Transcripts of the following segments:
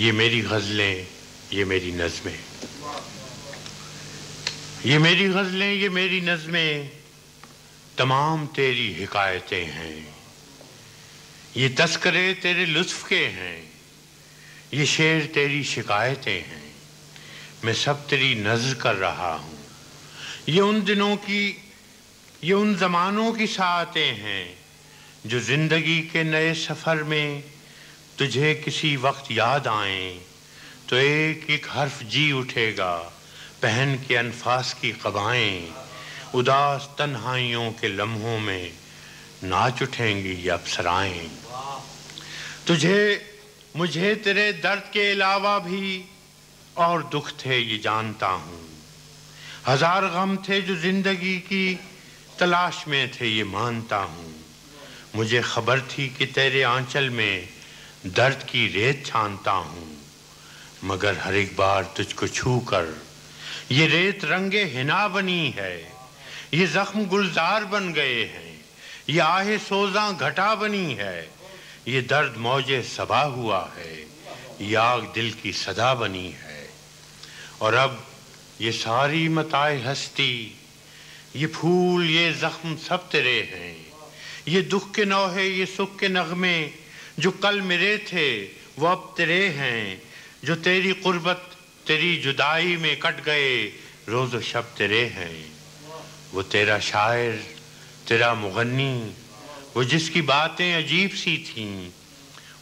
یہ میری غزلیں، یہ میری نظمیں۔ یہ میری غزلیں، یہ میری نظمیں۔ تمام تیری حکایتیں ہیں۔ یہ تذکرے تیرے لطف کے ہیں۔ یہ شعر تیری شکایتیں ہیں۔ میں سب تیری نظر کر رہا ہوں۔ یہ ان دنوں کی، یہ ان زمانوں کی ساعتیں ہیں جو زندگی کے نئے سفر میں تجھے کسی وقت یاد آئیں تو ایک ایک حرف جی اٹھے گا، پہن کے انفاس کی قبائیں، اداس تنہائیوں کے لمحوں میں ناچ اٹھیں گی یہ افسرائیں۔ تجھے، مجھے تیرے درد کے علاوہ بھی اور دکھ تھے یہ جانتا ہوں۔ ہزار غم تھے جو زندگی کی تلاش میں تھے یہ مانتا ہوں۔ مجھے خبر تھی کہ تیرے آنچل میں درد کی ریت چھانتا ہوں۔ مگر ہر ایک بار تجھ کو چھو کر، یہ ریت رنگ ہنا بنی ہے۔ یہ زخم گلزار بن گئے ہیں۔ یہ آہ سوزاں گھٹا بنی ہے۔ یہ درد موج سبا ہوا ہے۔ یہ آگ دل کی صدا بنی ہے۔ اور اب یہ ساری متائے ہستی، یہ پھول، یہ زخم سب تیرے ہیں۔ یہ دکھ کے نوحے، یہ سکھ کے نغمے جو کل میرے تھے، وہ اب تیرے ہیں۔ جو تیری قربت، تیری جدائی میں کٹ گئے، روز و شب تیرے ہیں۔ وہ تیرا شاعر، تیرا مغنی، وہ جس کی باتیں عجیب سی تھیں،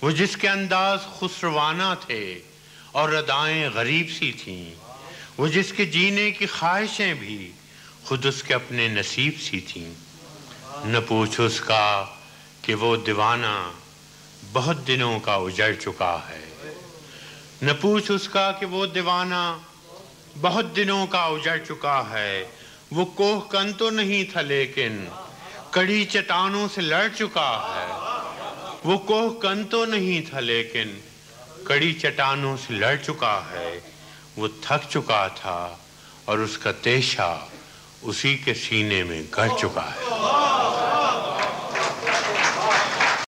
وہ جس کے انداز خسروانہ تھے اور ردائیں غریب سی تھیں، وہ جس کے جینے کی خواہشیں بھی خود اس کے اپنے نصیب سی تھیں۔ نہ پوچھ اس کا کہ وہ دیوانہ بہت دنوں کا اجڑ چکا ہے۔ نہ پوچھ اس کا کہ وہ دیوانہ بہت دنوں کا اجڑ چکا ہے۔ وہ کوہ کن تو نہیں تھا لیکن کڑی چٹانوں سے لڑ چکا ہے۔ وہ کوہ کن تو نہیں تھا لیکن کڑی چٹانوں سے لڑ چکا ہے۔ وہ تھک چکا تھا اور اس کا تیشہ اسی کے سینے میں گڑ چکا ہے۔